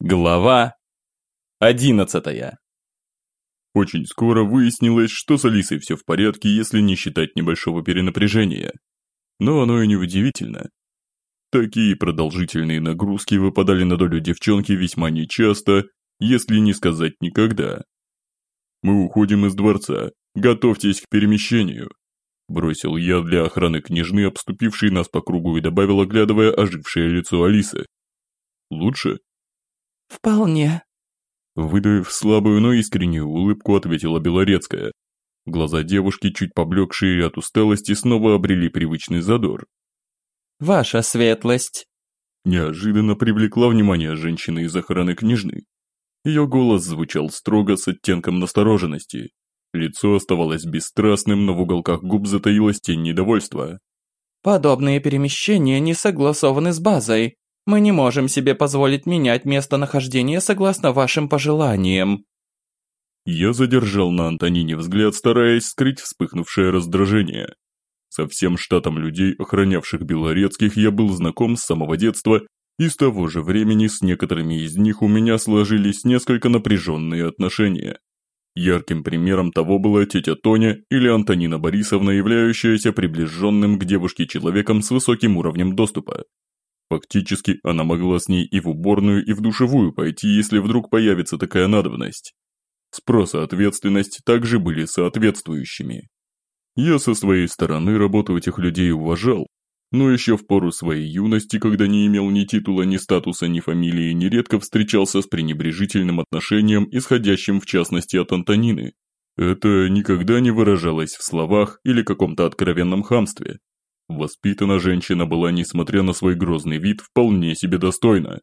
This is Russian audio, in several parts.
Глава одиннадцатая Очень скоро выяснилось, что с Алисой все в порядке, если не считать небольшого перенапряжения. Но оно и не удивительно. Такие продолжительные нагрузки выпадали на долю девчонки весьма нечасто, если не сказать никогда. «Мы уходим из дворца, готовьтесь к перемещению», бросил я для охраны княжны, обступившей нас по кругу и добавил, оглядывая ожившее лицо Алисы. «Лучше?» «Вполне». Выдавив слабую, но искреннюю улыбку, ответила Белорецкая. Глаза девушки, чуть поблекшие от усталости, снова обрели привычный задор. «Ваша светлость!» Неожиданно привлекла внимание женщины из охраны княжны. Ее голос звучал строго с оттенком настороженности. Лицо оставалось бесстрастным, но в уголках губ затаилась тень недовольства. «Подобные перемещения не согласованы с базой. Мы не можем себе позволить менять местонахождение согласно вашим пожеланиям». Я задержал на Антонине взгляд, стараясь скрыть вспыхнувшее раздражение. Со всем штатом людей, охранявших Белорецких, я был знаком с самого детства, и с того же времени с некоторыми из них у меня сложились несколько напряженные отношения. Ярким примером того была тетя Тоня или Антонина Борисовна, являющаяся приближенным к девушке человеком с высоким уровнем доступа. Фактически, она могла с ней и в уборную, и в душевую пойти, если вдруг появится такая надобность. Спрос и ответственность также были соответствующими. Я со своей стороны работу этих людей уважал, но еще в пору своей юности, когда не имел ни титула, ни статуса, ни фамилии, нередко встречался с пренебрежительным отношением, исходящим в частности от Антонины. Это никогда не выражалось в словах или каком-то откровенном хамстве. Воспитана женщина была, несмотря на свой грозный вид, вполне себе достойна.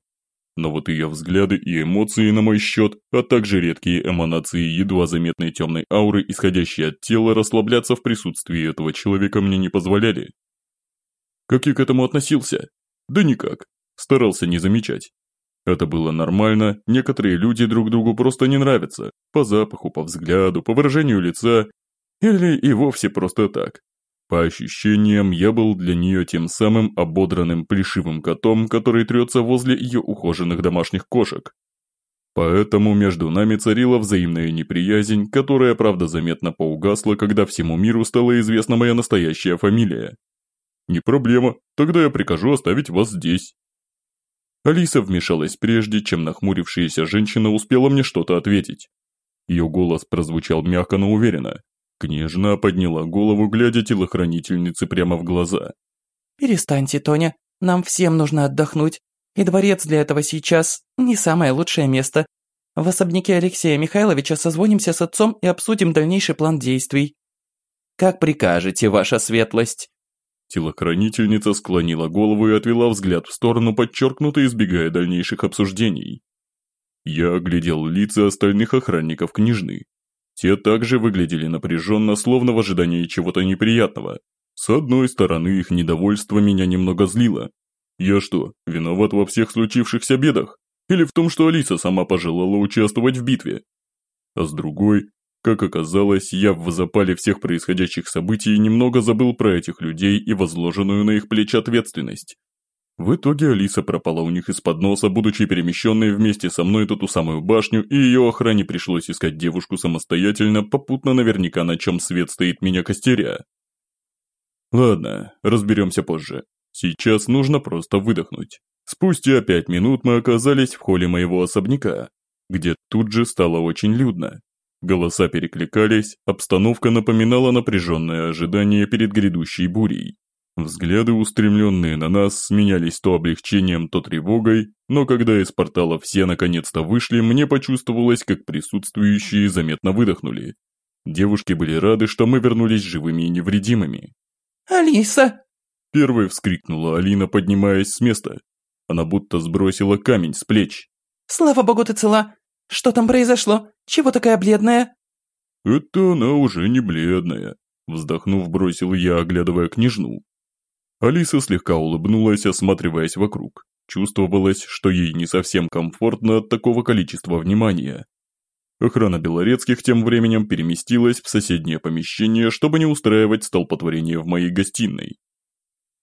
Но вот ее взгляды и эмоции на мой счет, а также редкие эманации едва заметной темной ауры, исходящие от тела, расслабляться в присутствии этого человека мне не позволяли. Как я к этому относился? Да никак. Старался не замечать. Это было нормально, некоторые люди друг другу просто не нравятся. По запаху, по взгляду, по выражению лица. Или и вовсе просто так. По ощущениям, я был для нее тем самым ободранным плешивым котом, который трется возле ее ухоженных домашних кошек. Поэтому между нами царила взаимная неприязнь, которая, правда, заметно поугасла, когда всему миру стала известна моя настоящая фамилия. Не проблема, тогда я прикажу оставить вас здесь. Алиса вмешалась прежде, чем нахмурившаяся женщина успела мне что-то ответить. Ее голос прозвучал мягко, но уверенно, Княжна подняла голову, глядя телохранительнице прямо в глаза. «Перестаньте, Тоня, нам всем нужно отдохнуть, и дворец для этого сейчас не самое лучшее место. В особняке Алексея Михайловича созвонимся с отцом и обсудим дальнейший план действий». «Как прикажете, ваша светлость?» Телохранительница склонила голову и отвела взгляд в сторону, подчеркнуто избегая дальнейших обсуждений. Я оглядел лица остальных охранников княжны. Те также выглядели напряженно, словно в ожидании чего-то неприятного. С одной стороны, их недовольство меня немного злило. Я что, виноват во всех случившихся бедах? Или в том, что Алиса сама пожелала участвовать в битве? А с другой, как оказалось, я в запале всех происходящих событий немного забыл про этих людей и возложенную на их плечи ответственность. В итоге Алиса пропала у них из-под носа, будучи перемещенной вместе со мной в ту самую башню, и ее охране пришлось искать девушку самостоятельно, попутно наверняка на чем свет стоит меня костеря. Ладно, разберемся позже. Сейчас нужно просто выдохнуть. Спустя пять минут мы оказались в холле моего особняка, где тут же стало очень людно. Голоса перекликались, обстановка напоминала напряженное ожидание перед грядущей бурей. Взгляды, устремленные на нас, сменялись то облегчением, то тревогой, но когда из портала все наконец-то вышли, мне почувствовалось, как присутствующие заметно выдохнули. Девушки были рады, что мы вернулись живыми и невредимыми. «Алиса!» Первой вскрикнула Алина, поднимаясь с места. Она будто сбросила камень с плеч. «Слава богу, ты цела! Что там произошло? Чего такая бледная?» «Это она уже не бледная», вздохнув, бросил я, оглядывая княжну. Алиса слегка улыбнулась, осматриваясь вокруг. Чувствовалось, что ей не совсем комфортно от такого количества внимания. Охрана Белорецких тем временем переместилась в соседнее помещение, чтобы не устраивать столпотворение в моей гостиной.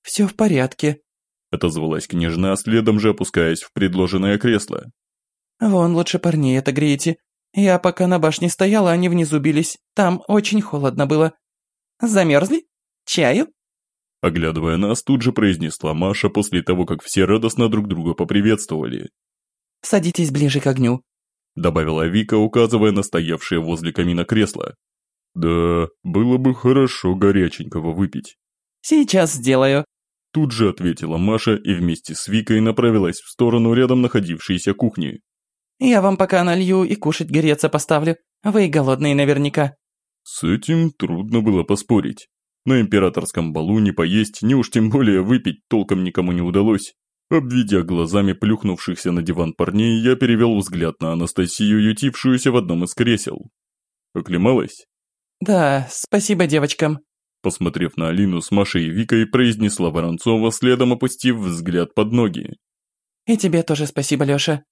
«Все в порядке», – отозвалась княжна, следом же опускаясь в предложенное кресло. Вон лучше парней отогреете. Я пока на башне стояла, они внизу бились. Там очень холодно было. Замерзли? Чаю?» Оглядывая нас, тут же произнесла Маша после того, как все радостно друг друга поприветствовали. «Садитесь ближе к огню», – добавила Вика, указывая на стоявшее возле камина кресло. «Да, было бы хорошо горяченького выпить». «Сейчас сделаю», – тут же ответила Маша и вместе с Викой направилась в сторону рядом находившейся кухни. «Я вам пока налью и кушать греться поставлю. Вы голодные наверняка». С этим трудно было поспорить. На императорском балу не поесть, ни уж тем более выпить толком никому не удалось. Обведя глазами плюхнувшихся на диван парней, я перевел взгляд на Анастасию, ютившуюся в одном из кресел. Оклемалась? «Да, спасибо девочкам», Посмотрев на Алину с Машей и Викой, произнесла Воронцова, следом опустив взгляд под ноги. «И тебе тоже спасибо, Лёша».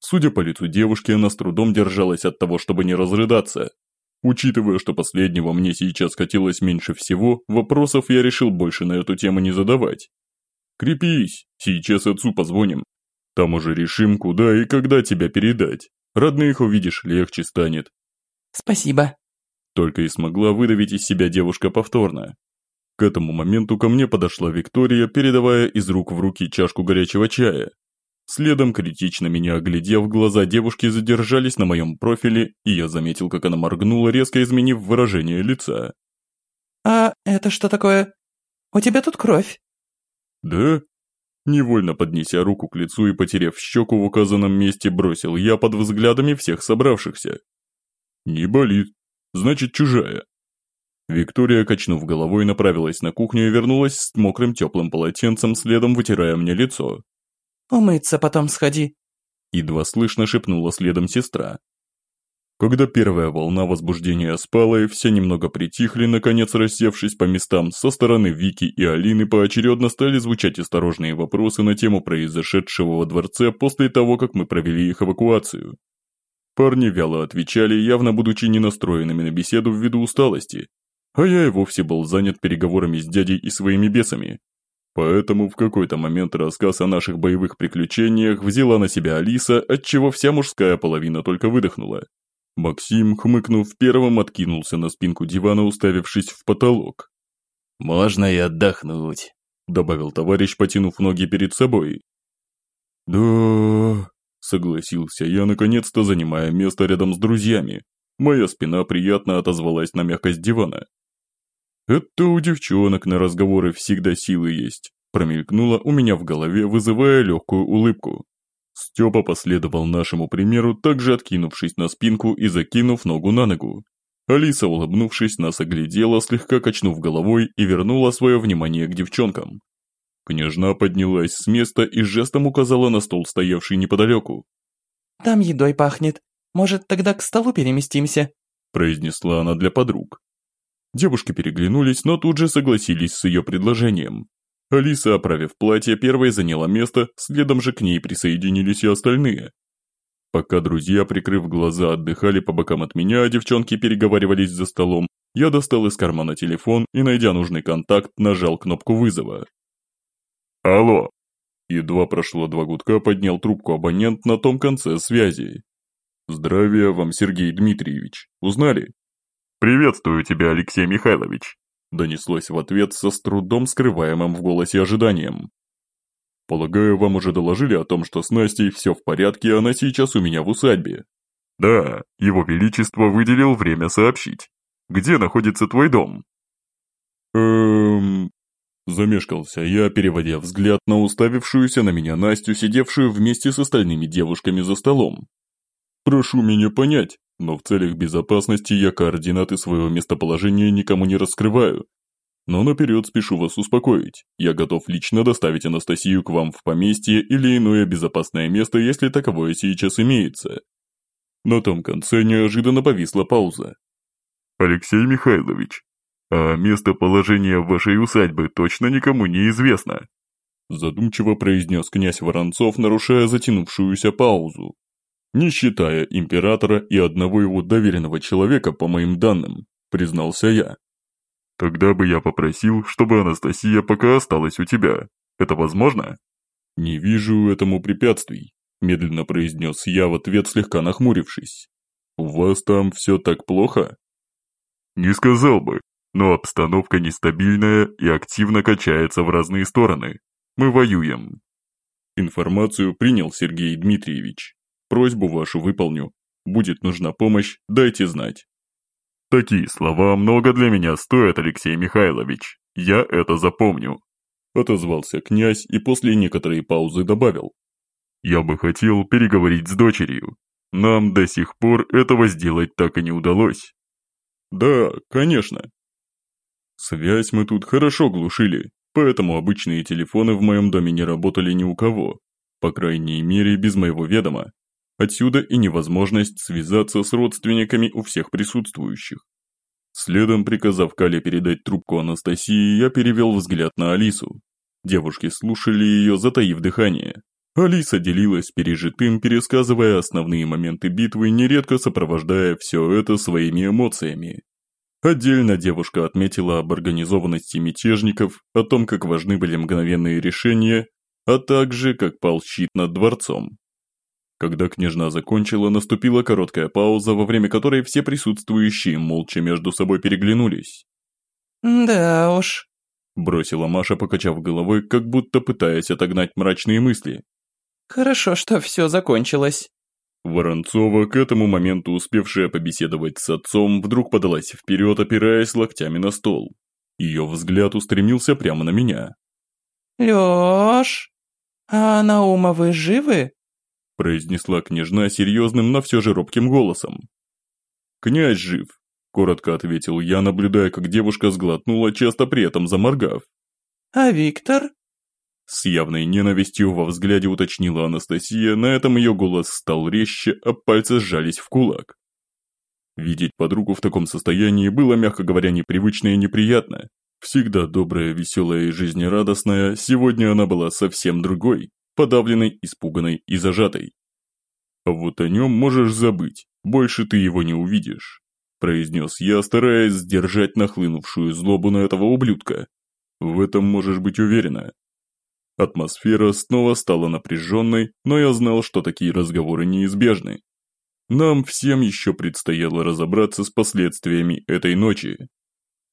Судя по лицу девушки, она с трудом держалась от того, чтобы не разрыдаться. Учитывая, что последнего мне сейчас хотелось меньше всего, вопросов я решил больше на эту тему не задавать. Крепись, сейчас отцу позвоним. Там уже решим, куда и когда тебя передать. Родных увидишь, легче станет. Спасибо. Только и смогла выдавить из себя девушка повторно. К этому моменту ко мне подошла Виктория, передавая из рук в руки чашку горячего чая. Следом, критично меня оглядев, глаза девушки задержались на моем профиле, и я заметил, как она моргнула, резко изменив выражение лица. «А это что такое? У тебя тут кровь?» «Да?» Невольно поднеся руку к лицу и потеряв щеку в указанном месте, бросил я под взглядами всех собравшихся. «Не болит. Значит, чужая». Виктория, качнув головой, направилась на кухню и вернулась с мокрым теплым полотенцем, следом вытирая мне лицо. «Умыться потом сходи», – едва слышно шепнула следом сестра. Когда первая волна возбуждения спала и все немного притихли, наконец рассевшись по местам, со стороны Вики и Алины поочередно стали звучать осторожные вопросы на тему произошедшего во дворце после того, как мы провели их эвакуацию. Парни вяло отвечали, явно будучи не настроенными на беседу ввиду усталости, а я и вовсе был занят переговорами с дядей и своими бесами, Поэтому в какой-то момент рассказ о наших боевых приключениях взяла на себя Алиса, отчего вся мужская половина только выдохнула. Максим, хмыкнув, первым откинулся на спинку дивана, уставившись в потолок. «Можно и отдохнуть», – добавил товарищ, потянув ноги перед собой. «Да...» – согласился я, наконец-то занимая место рядом с друзьями. Моя спина приятно отозвалась на мягкость дивана. «Это у девчонок на разговоры всегда силы есть», промелькнуло у меня в голове, вызывая легкую улыбку. Степа последовал нашему примеру, также откинувшись на спинку и закинув ногу на ногу. Алиса, улыбнувшись, нас оглядела, слегка качнув головой и вернула свое внимание к девчонкам. Княжна поднялась с места и жестом указала на стол, стоявший неподалеку. «Там едой пахнет. Может, тогда к столу переместимся?» произнесла она для подруг. Девушки переглянулись, но тут же согласились с ее предложением. Алиса, оправив платье, первой заняла место, следом же к ней присоединились и остальные. Пока друзья, прикрыв глаза, отдыхали по бокам от меня, а девчонки переговаривались за столом, я достал из кармана телефон и, найдя нужный контакт, нажал кнопку вызова. «Алло!» Едва прошло два гудка, поднял трубку абонент на том конце связи. «Здравия вам, Сергей Дмитриевич. Узнали?» «Приветствую тебя, Алексей Михайлович», донеслось в ответ со с трудом скрываемым в голосе ожиданием. «Полагаю, вам уже доложили о том, что с Настей все в порядке, она сейчас у меня в усадьбе». «Да, его величество выделил время сообщить. Где находится твой дом?» «Эм...» Замешкался я, переводя взгляд на уставившуюся на меня Настю, сидевшую вместе с остальными девушками за столом. «Прошу меня понять, но в целях безопасности я координаты своего местоположения никому не раскрываю. Но наперед спешу вас успокоить. Я готов лично доставить Анастасию к вам в поместье или иное безопасное место, если таковое сейчас имеется. На том конце неожиданно повисла пауза. Алексей Михайлович, а местоположение вашей усадьбы точно никому не известно? Задумчиво произнес князь Воронцов, нарушая затянувшуюся паузу не считая императора и одного его доверенного человека, по моим данным, признался я. Тогда бы я попросил, чтобы Анастасия пока осталась у тебя. Это возможно? Не вижу этому препятствий. медленно произнес я в ответ, слегка нахмурившись. «У вас там все так плохо?» «Не сказал бы, но обстановка нестабильная и активно качается в разные стороны. Мы воюем». Информацию принял Сергей Дмитриевич. Просьбу вашу выполню. Будет нужна помощь, дайте знать. Такие слова много для меня стоят, Алексей Михайлович. Я это запомню. Отозвался князь и после некоторой паузы добавил. Я бы хотел переговорить с дочерью. Нам до сих пор этого сделать так и не удалось. Да, конечно. Связь мы тут хорошо глушили, поэтому обычные телефоны в моем доме не работали ни у кого. По крайней мере, без моего ведома. Отсюда и невозможность связаться с родственниками у всех присутствующих. Следом, приказав Кале передать трубку Анастасии, я перевел взгляд на Алису. Девушки слушали ее, затаив дыхание. Алиса делилась пережитым, пересказывая основные моменты битвы, нередко сопровождая все это своими эмоциями. Отдельно девушка отметила об организованности мятежников, о том, как важны были мгновенные решения, а также как пал щит над дворцом. Когда княжна закончила, наступила короткая пауза, во время которой все присутствующие молча между собой переглянулись. «Да уж», – бросила Маша, покачав головой, как будто пытаясь отогнать мрачные мысли. «Хорошо, что все закончилось». Воронцова, к этому моменту успевшая побеседовать с отцом, вдруг подалась вперед, опираясь локтями на стол. Ее взгляд устремился прямо на меня. «Лёш, а Наумовы живы?» Произнесла княжна серьезным, но все же робким голосом. «Князь жив», – коротко ответил я, наблюдая, как девушка сглотнула, часто при этом заморгав. «А Виктор?» С явной ненавистью во взгляде уточнила Анастасия, на этом ее голос стал резче, а пальцы сжались в кулак. Видеть подругу в таком состоянии было, мягко говоря, непривычно и неприятно. Всегда добрая, веселая и жизнерадостная, сегодня она была совсем другой, подавленной, испуганной и зажатой. «А вот о нем можешь забыть, больше ты его не увидишь», произнес я, стараясь сдержать нахлынувшую злобу на этого ублюдка. В этом можешь быть уверена. Атмосфера снова стала напряженной, но я знал, что такие разговоры неизбежны. Нам всем еще предстояло разобраться с последствиями этой ночи.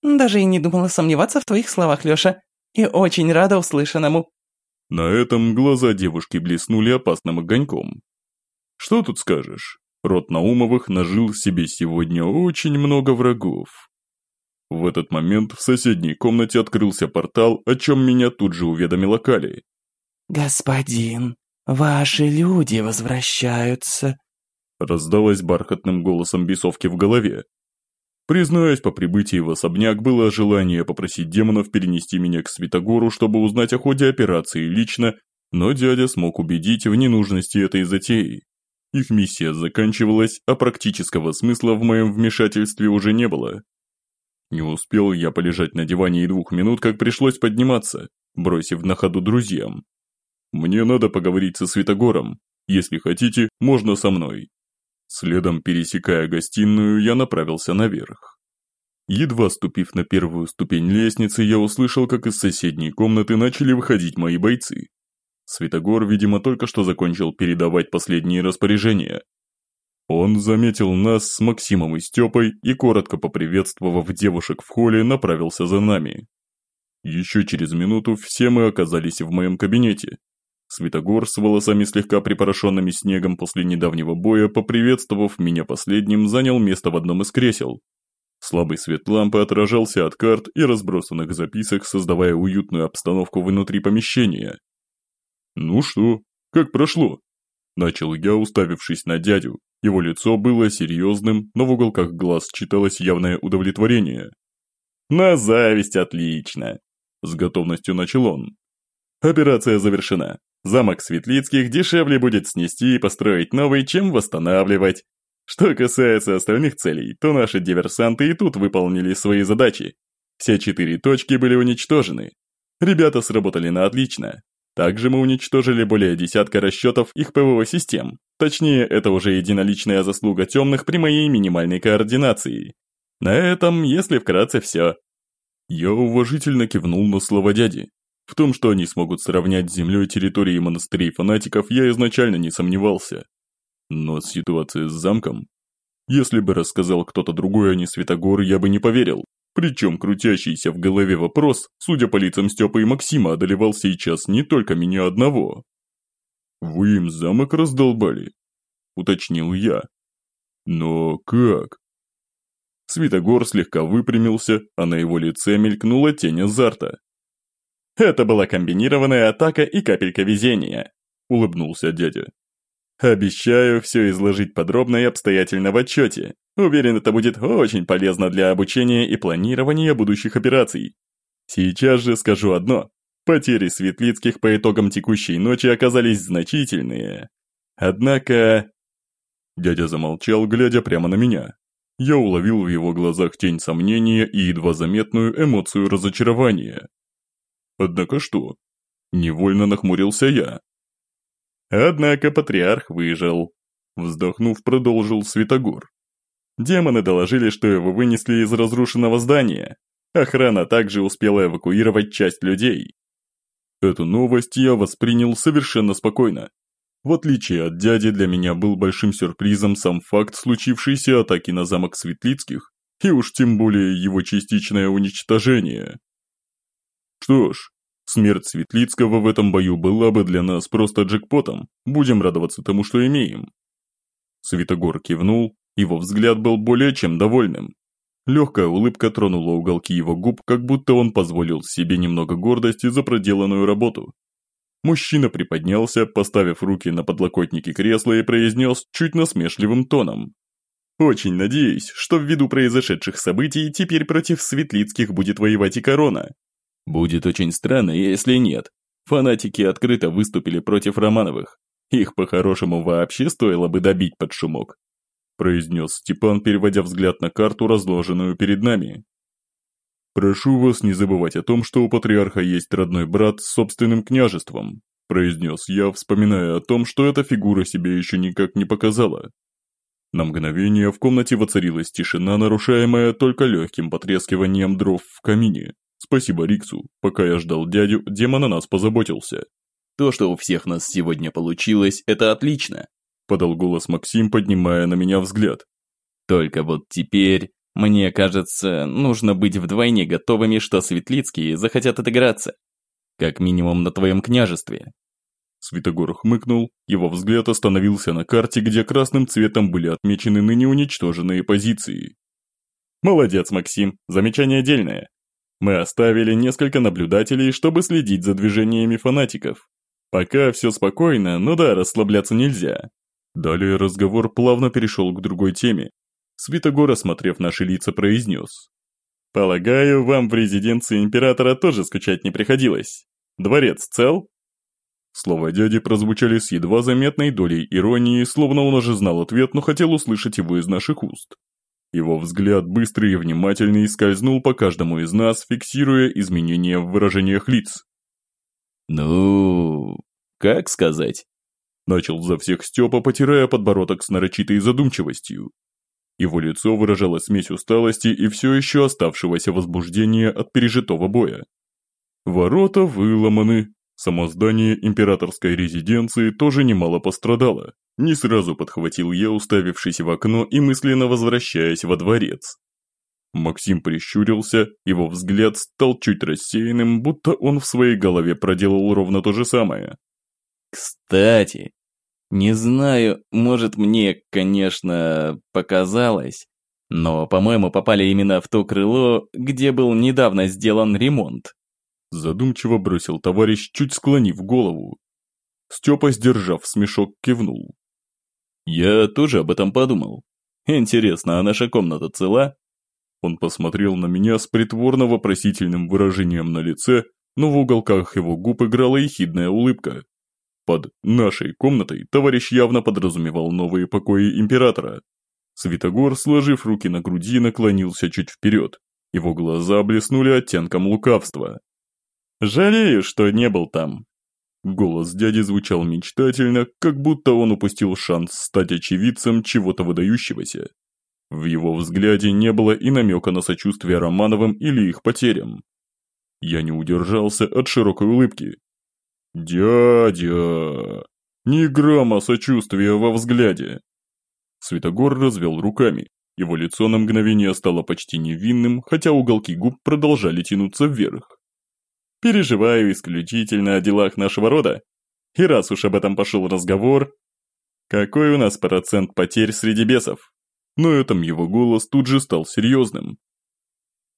«Даже и не думала сомневаться в твоих словах, Леша, и очень рада услышанному», на этом глаза девушки блеснули опасным огоньком. Что тут скажешь? Род Наумовых нажил себе сегодня очень много врагов. В этот момент в соседней комнате открылся портал, о чем меня тут же уведомила Кали. «Господин, ваши люди возвращаются», раздалось бархатным голосом бесовки в голове. Признаюсь, по прибытии в особняк было желание попросить демонов перенести меня к Святогору, чтобы узнать о ходе операции лично, но дядя смог убедить в ненужности этой затеи. Их миссия заканчивалась, а практического смысла в моем вмешательстве уже не было. Не успел я полежать на диване и двух минут, как пришлось подниматься, бросив на ходу друзьям. Мне надо поговорить со Святогором. Если хотите, можно со мной. Следом, пересекая гостиную, я направился наверх. Едва ступив на первую ступень лестницы, я услышал, как из соседней комнаты начали выходить мои бойцы. Светогор, видимо, только что закончил передавать последние распоряжения. Он заметил нас с Максимом и Степой и, коротко поприветствовав девушек в холле, направился за нами. Еще через минуту все мы оказались в моем кабинете, Светогор с волосами слегка припорошенными снегом после недавнего боя, поприветствовав меня последним, занял место в одном из кресел. Слабый свет лампы отражался от карт и разбросанных записок, создавая уютную обстановку внутри помещения. «Ну что, как прошло?» Начал я, уставившись на дядю. Его лицо было серьезным, но в уголках глаз читалось явное удовлетворение. «На зависть отлично!» С готовностью начал он. «Операция завершена. Замок Светлицких дешевле будет снести и построить новый, чем восстанавливать. Что касается остальных целей, то наши диверсанты и тут выполнили свои задачи. Все четыре точки были уничтожены. Ребята сработали на отлично. Также мы уничтожили более десятка расчетов их ПВО-систем. Точнее, это уже единоличная заслуга темных при моей минимальной координации. На этом, если вкратце, все. Я уважительно кивнул на слова дяди. В том, что они смогут сравнять с землей территории монастырей фанатиков, я изначально не сомневался. Но ситуация с замком... Если бы рассказал кто-то другой, а не Светогор, я бы не поверил. Причем крутящийся в голове вопрос, судя по лицам Степы и Максима, одолевал сейчас не только меня одного. «Вы им замок раздолбали?» – уточнил я. «Но как?» Светогор слегка выпрямился, а на его лице мелькнула тень азарта. «Это была комбинированная атака и капелька везения», – улыбнулся дядя. «Обещаю все изложить подробно и обстоятельно в отчете. Уверен, это будет очень полезно для обучения и планирования будущих операций. Сейчас же скажу одно. Потери Светлицких по итогам текущей ночи оказались значительные. Однако... Дядя замолчал, глядя прямо на меня. Я уловил в его глазах тень сомнения и едва заметную эмоцию разочарования. Однако что? Невольно нахмурился я. Однако патриарх выжил. Вздохнув, продолжил Святогор. Демоны доложили, что его вынесли из разрушенного здания. Охрана также успела эвакуировать часть людей. Эту новость я воспринял совершенно спокойно. В отличие от дяди, для меня был большим сюрпризом сам факт случившейся атаки на замок Светлицких, и уж тем более его частичное уничтожение. Что ж, смерть Светлицкого в этом бою была бы для нас просто джекпотом, будем радоваться тому, что имеем. Светогор кивнул, его взгляд был более чем довольным. Легкая улыбка тронула уголки его губ, как будто он позволил себе немного гордости за проделанную работу. Мужчина приподнялся, поставив руки на подлокотники кресла и произнес чуть насмешливым тоном. «Очень надеюсь, что ввиду произошедших событий теперь против Светлицких будет воевать и корона. Будет очень странно, если нет. Фанатики открыто выступили против Романовых. Их по-хорошему вообще стоило бы добить под шумок произнес Степан, переводя взгляд на карту, разложенную перед нами. «Прошу вас не забывать о том, что у патриарха есть родной брат с собственным княжеством», произнес я, вспоминая о том, что эта фигура себя еще никак не показала. На мгновение в комнате воцарилась тишина, нарушаемая только легким потрескиванием дров в камине. Спасибо Риксу, пока я ждал дядю, демон о нас позаботился. То, что у всех нас сегодня получилось, это отлично подал голос Максим, поднимая на меня взгляд. Только вот теперь, мне кажется, нужно быть вдвойне готовыми, что Светлицкие захотят отыграться. Как минимум на твоем княжестве. Святогор хмыкнул, его взгляд остановился на карте, где красным цветом были отмечены ныне уничтоженные позиции. Молодец, Максим, замечание дельное. Мы оставили несколько наблюдателей, чтобы следить за движениями фанатиков. Пока все спокойно, но да, расслабляться нельзя. Далее разговор плавно перешел к другой теме. Святогор, осмотрев наши лица, произнес. «Полагаю, вам в резиденции императора тоже скучать не приходилось. Дворец цел?» Слова дяди прозвучали с едва заметной долей иронии, словно он уже знал ответ, но хотел услышать его из наших уст. Его взгляд, быстрый и внимательный, скользнул по каждому из нас, фиксируя изменения в выражениях лиц. «Ну, как сказать?» Начал за всех Степа, потирая подбородок с нарочитой задумчивостью. Его лицо выражало смесь усталости и все еще оставшегося возбуждения от пережитого боя. Ворота выломаны. Само здание императорской резиденции тоже немало пострадало. Не сразу подхватил я, уставившись в окно и мысленно возвращаясь во дворец. Максим прищурился, его взгляд стал чуть рассеянным, будто он в своей голове проделал ровно то же самое. Кстати, не знаю, может мне, конечно, показалось, но, по-моему, попали именно в то крыло, где был недавно сделан ремонт. Задумчиво бросил товарищ, чуть склонив голову. Степа, сдержав смешок, кивнул. Я тоже об этом подумал. Интересно, а наша комната цела? Он посмотрел на меня с притворно-вопросительным выражением на лице, но в уголках его губ играла ехидная улыбка. Под «нашей комнатой» товарищ явно подразумевал новые покои императора. Святогор, сложив руки на груди, наклонился чуть вперед. Его глаза блеснули оттенком лукавства. «Жалею, что не был там». Голос дяди звучал мечтательно, как будто он упустил шанс стать очевидцем чего-то выдающегося. В его взгляде не было и намека на сочувствие Романовым или их потерям. Я не удержался от широкой улыбки. «Дядя!» Ни грамма сочувствия во взгляде. Светогор развел руками. Его лицо на мгновение стало почти невинным, хотя уголки губ продолжали тянуться вверх. «Переживаю исключительно о делах нашего рода. И раз уж об этом пошел разговор, какой у нас процент потерь среди бесов?» Но этом его голос тут же стал серьезным.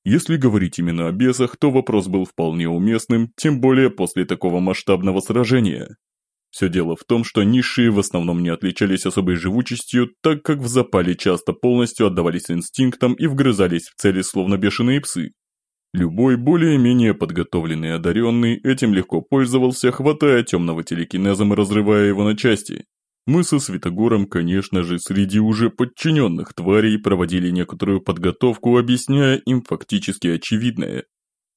Если говорить именно о бесах, то вопрос был вполне уместным, тем более после такого масштабного сражения. Все дело в том, что низшие в основном не отличались особой живучестью, так как в запале часто полностью отдавались инстинктам и вгрызались в цели словно бешеные псы. Любой более-менее подготовленный одаренный этим легко пользовался, хватая темного телекинезом и разрывая его на части. Мы со Светогором, конечно же, среди уже подчиненных тварей проводили некоторую подготовку, объясняя им фактически очевидное.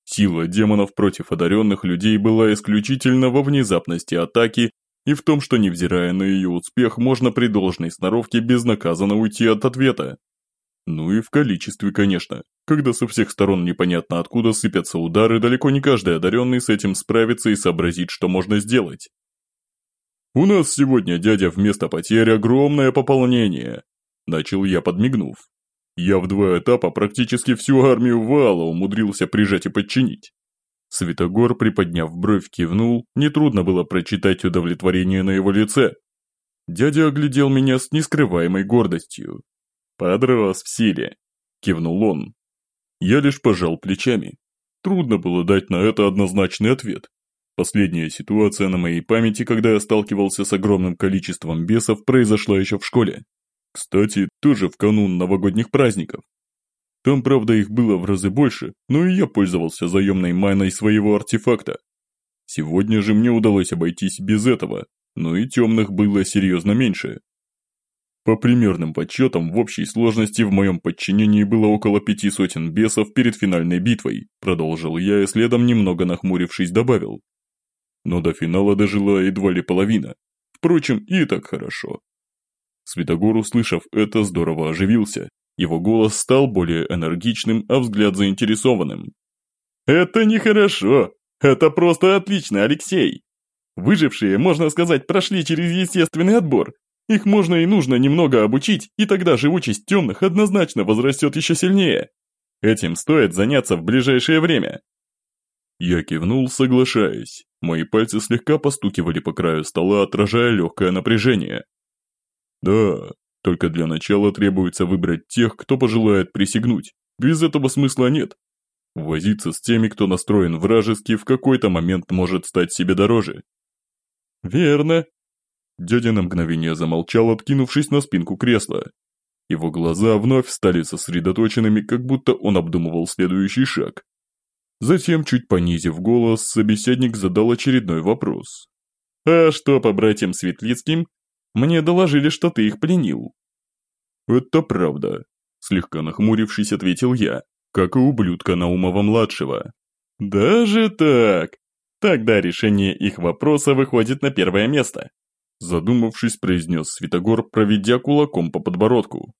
Сила демонов против одаренных людей была исключительно во внезапности атаки и в том, что невзирая на ее успех, можно при должной сноровке безнаказанно уйти от ответа. Ну и в количестве, конечно. Когда со всех сторон непонятно откуда сыпятся удары, далеко не каждый одаренный с этим справится и сообразит, что можно сделать. «У нас сегодня, дядя, вместо потерь огромное пополнение», – начал я, подмигнув. Я в два этапа практически всю армию Вала умудрился прижать и подчинить. Светогор, приподняв бровь, кивнул, нетрудно было прочитать удовлетворение на его лице. Дядя оглядел меня с нескрываемой гордостью. «Подрос в силе», – кивнул он. Я лишь пожал плечами. Трудно было дать на это однозначный ответ. Последняя ситуация на моей памяти, когда я сталкивался с огромным количеством бесов, произошла еще в школе. Кстати, тоже в канун новогодних праздников. Там, правда, их было в разы больше, но и я пользовался заемной майной своего артефакта. Сегодня же мне удалось обойтись без этого, но и темных было серьезно меньше. По примерным подсчетам, в общей сложности в моем подчинении было около пяти сотен бесов перед финальной битвой, продолжил я и следом немного нахмурившись добавил но до финала дожила едва ли половина. Впрочем, и так хорошо. Светогор, услышав это, здорово оживился. Его голос стал более энергичным, а взгляд заинтересованным. «Это нехорошо! Это просто отлично, Алексей! Выжившие, можно сказать, прошли через естественный отбор. Их можно и нужно немного обучить, и тогда живучесть темных однозначно возрастет еще сильнее. Этим стоит заняться в ближайшее время». Я кивнул, соглашаясь. Мои пальцы слегка постукивали по краю стола, отражая легкое напряжение. Да, только для начала требуется выбрать тех, кто пожелает присягнуть. Без этого смысла нет. Возиться с теми, кто настроен вражески, в какой-то момент может стать себе дороже. Верно. Дядя на мгновение замолчал, откинувшись на спинку кресла. Его глаза вновь стали сосредоточенными, как будто он обдумывал следующий шаг. Затем, чуть понизив голос, собеседник задал очередной вопрос. «А что по братьям Светлицким? Мне доложили, что ты их пленил». «Это правда», – слегка нахмурившись, ответил я, как и ублюдка Наумова-младшего. «Даже так? Тогда решение их вопроса выходит на первое место», задумавшись, произнес Святогор, проведя кулаком по подбородку.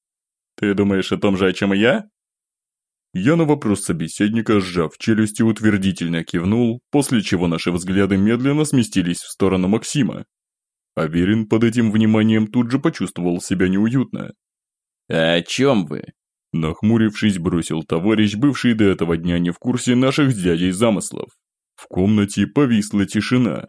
«Ты думаешь о том же, о чем и я?» Я на вопрос собеседника, сжав челюсти, утвердительно кивнул, после чего наши взгляды медленно сместились в сторону Максима. Аверин под этим вниманием тут же почувствовал себя неуютно. «А «О чем вы?» Нахмурившись, бросил товарищ, бывший до этого дня не в курсе наших дядей замыслов. В комнате повисла тишина.